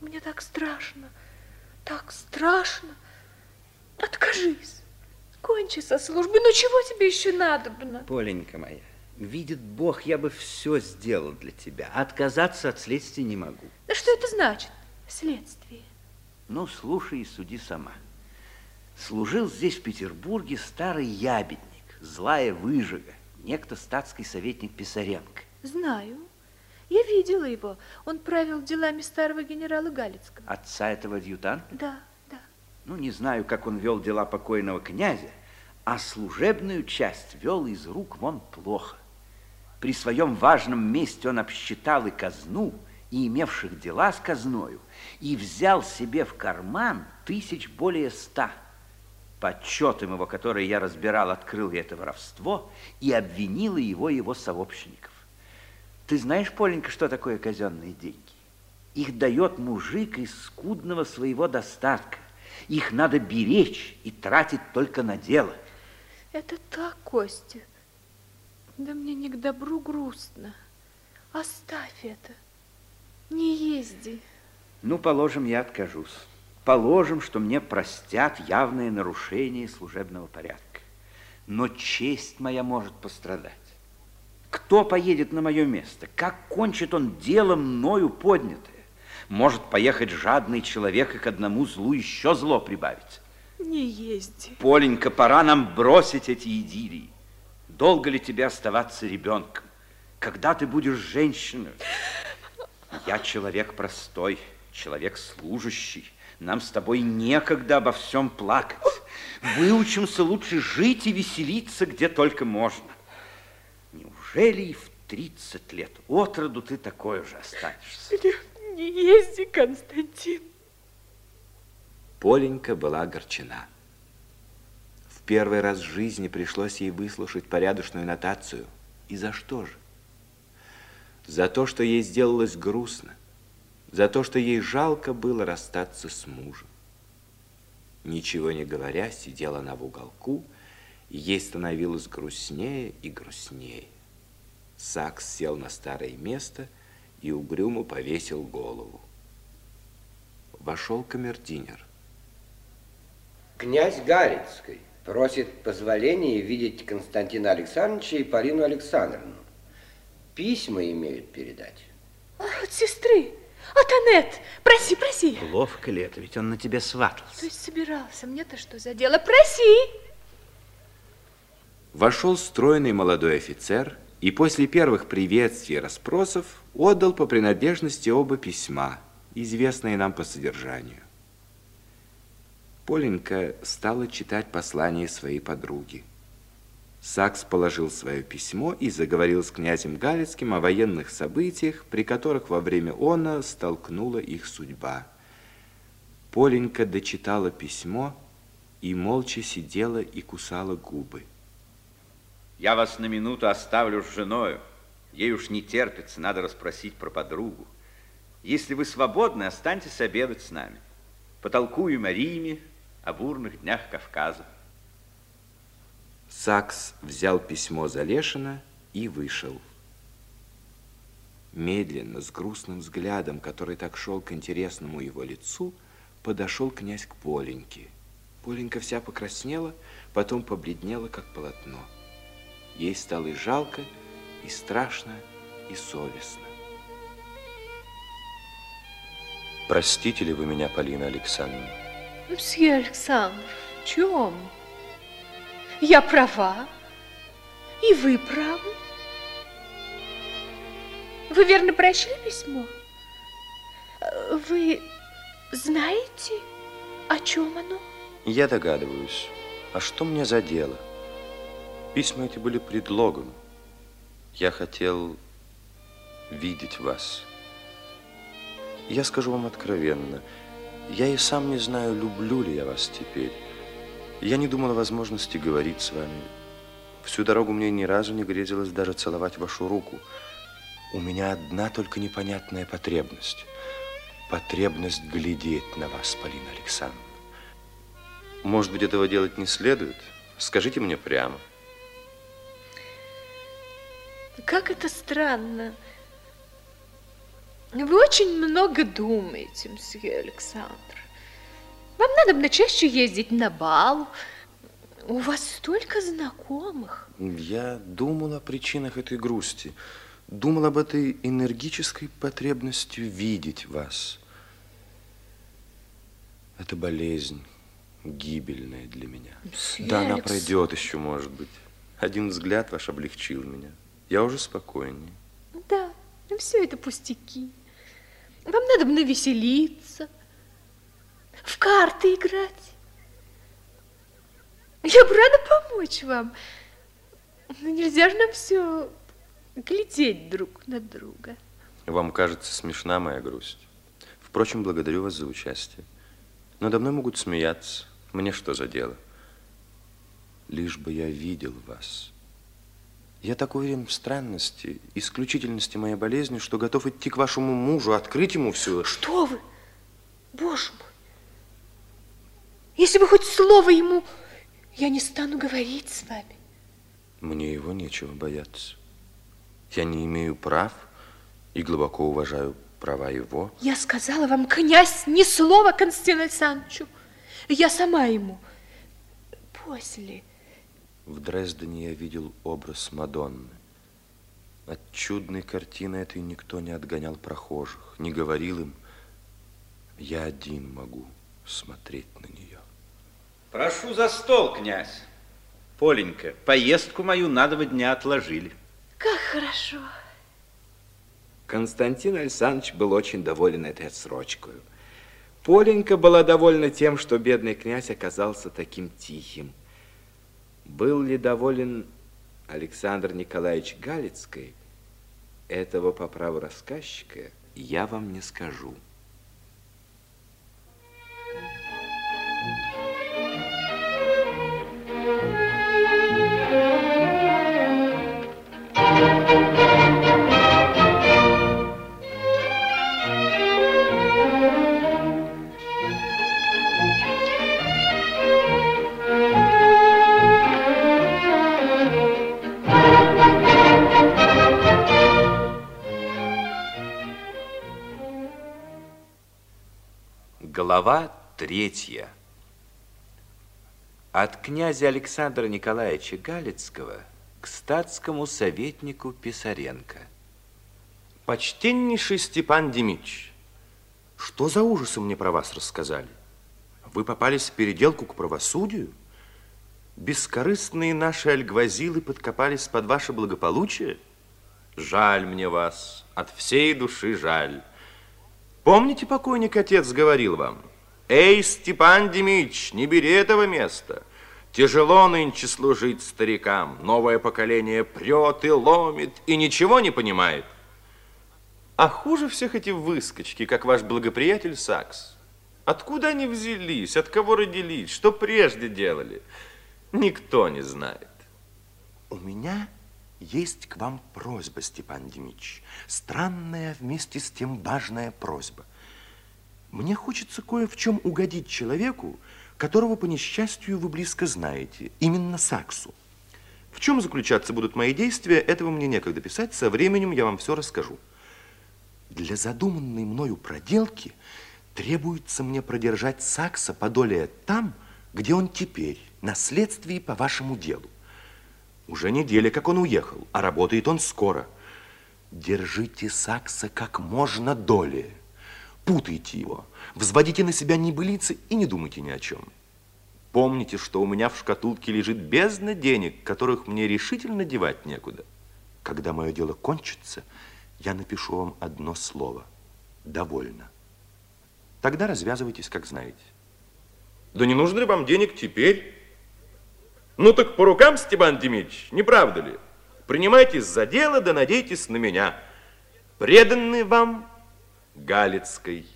Мне так страшно, так страшно. Откажись, кончи со службой. Ну, чего тебе еще надобно? Поленька моя, видит Бог, я бы все сделал для тебя. Отказаться от следствия не могу. Да что это значит, следствие? Ну, слушай и суди сама. Служил здесь, в Петербурге, старый ябедник, злая выжига, некто статский советник Писаренко. Знаю. Я видела его. Он правил делами старого генерала Галицкого. Отца этого адъютанта? Да, да. Ну, не знаю, как он вел дела покойного князя, а служебную часть вел из рук вон плохо. При своем важном месте он обсчитал и казну, и имевших дела с казною, и взял себе в карман тысяч более ста. По отчетам его, которые я разбирал, открыл я это воровство и обвинила его его сообщников. Ты знаешь, Поленька, что такое казенные деньги? Их дает мужик из скудного своего достатка. Их надо беречь и тратить только на дело. Это так, Костя. Да мне не к добру грустно. Оставь это. Не езди. Ну, положим, я откажусь. Положим, что мне простят явное нарушение служебного порядка. Но честь моя может пострадать. Кто поедет на мое место? Как кончит он делом мною поднятое? Может поехать жадный человек и к одному злу еще зло прибавить. Не езди. Поленька, пора нам бросить эти идиллии. Долго ли тебе оставаться ребенком? Когда ты будешь женщиной? Я человек простой, человек служащий. Нам с тобой некогда обо всем плакать. Выучимся лучше жить и веселиться, где только можно. Неужели и в 30 лет от роду ты такой же останешься? Не, не езди, Константин. Поленька была огорчена. В первый раз в жизни пришлось ей выслушать порядочную нотацию. И за что же? За то, что ей сделалось грустно за то, что ей жалко было расстаться с мужем. Ничего не говоря, сидела она в уголку, и ей становилось грустнее и грустнее. Сакс сел на старое место и угрюмо повесил голову. Вошел камердинер. Князь Галицкий просит позволения видеть Константина Александровича и Полину Александровну. Письма имеют передать. От сестры. От Анет. Проси, проси. Ловко ли это? Ведь он на тебя сватался. То есть собирался. Мне-то что за дело? Проси. Вошел стройный молодой офицер и после первых приветствий и расспросов отдал по принадлежности оба письма, известные нам по содержанию. Поленька стала читать послание своей подруги. Сакс положил свое письмо и заговорил с князем Галицким о военных событиях, при которых во время она столкнула их судьба. Поленька дочитала письмо и молча сидела и кусала губы. Я вас на минуту оставлю с женою. Ей уж не терпится, надо расспросить про подругу. Если вы свободны, останьтесь обедать с нами. Потолкуем о Риме, о бурных днях Кавказа. Сакс взял письмо Залешина и вышел. Медленно, с грустным взглядом, который так шел к интересному его лицу, подошел князь к Поленьке. Поленька вся покраснела, потом побледнела, как полотно. Ей стало и жалко, и страшно, и совестно. Простите ли вы меня, Полина Александровна? Мсье Александр, в чем? Я права, и вы правы. Вы верно прочли письмо? Вы знаете, о чем оно? Я догадываюсь. А что мне за дело? Письма эти были предлогом. Я хотел видеть вас. Я скажу вам откровенно, я и сам не знаю, люблю ли я вас теперь. Я не думал о возможности говорить с вами. Всю дорогу мне ни разу не грезилось даже целовать вашу руку. У меня одна только непонятная потребность. Потребность глядеть на вас, Полина Александровна. Может быть, этого делать не следует? Скажите мне прямо. Как это странно. Вы очень много думаете, мсье Александр. Вам надо бы чаще ездить на бал. У вас столько знакомых. Я думал о причинах этой грусти. Думал об этой энергической потребности видеть вас. Это болезнь гибельная для меня. Мсье да, она Алекс. пройдет еще, может быть. Один взгляд ваш облегчил меня. Я уже спокойнее. Да, ну все это пустяки. Вам надо бы навеселиться, в карты играть. Я бы рада помочь вам. Но нельзя же нам все глядеть друг на друга. Вам кажется смешна моя грусть. Впрочем, благодарю вас за участие. Надо мной могут смеяться. Мне что за дело? Лишь бы я видел вас. Я так уверен в странности, исключительности моей болезни, что готов идти к вашему мужу, открыть ему все. Что вы? Боже мой! Если вы хоть слово ему, я не стану говорить с вами. Мне его нечего бояться. Я не имею прав и глубоко уважаю права его. Я сказала вам, князь, ни слова Константину Александровичу. Я сама ему. После. В Дрездене я видел образ Мадонны. От чудной картины этой никто не отгонял прохожих, не говорил им, я один могу смотреть на нее. Прошу за стол, князь. Поленька, поездку мою на два дня отложили. Как хорошо. Константин Александрович был очень доволен этой отсрочкой. Поленька была довольна тем, что бедный князь оказался таким тихим. Был ли доволен Александр Николаевич Галицкой, этого по праву рассказчика я вам не скажу. Глава третья. От князя Александра Николаевича Галицкого к статскому советнику Писаренко. Почтеннейший Степан Демич, что за ужасы мне про вас рассказали? Вы попались в переделку к правосудию? Бескорыстные наши альгвазилы подкопались под ваше благополучие? Жаль мне вас, от всей души жаль. Помните, покойник отец говорил вам? Эй, Степан Демич, не бери этого места. Тяжело нынче служить старикам. Новое поколение прет и ломит, и ничего не понимает. А хуже всех эти выскочки, как ваш благоприятель Сакс. Откуда они взялись, от кого родились, что прежде делали? Никто не знает. У меня есть к вам просьба, Степан Демич. Странная, вместе с тем важная просьба. Мне хочется кое в чем угодить человеку, которого, по несчастью, вы близко знаете, именно Саксу. В чем заключаться будут мои действия, этого мне некогда писать, со временем я вам все расскажу. Для задуманной мною проделки требуется мне продержать Сакса подолее там, где он теперь, на следствии по вашему делу. Уже неделя, как он уехал, а работает он скоро. Держите Сакса как можно долее. Путайте его, взводите на себя небылицы и не думайте ни о чем. Помните, что у меня в шкатулке лежит бездна денег, которых мне решительно девать некуда. Когда мое дело кончится, я напишу вам одно слово. Довольно. Тогда развязывайтесь, как знаете. Да не нужно ли вам денег теперь? Ну так по рукам, Степан Демидович, не правда ли? Принимайтесь за дело, да надейтесь на меня. Преданный вам Галицкой.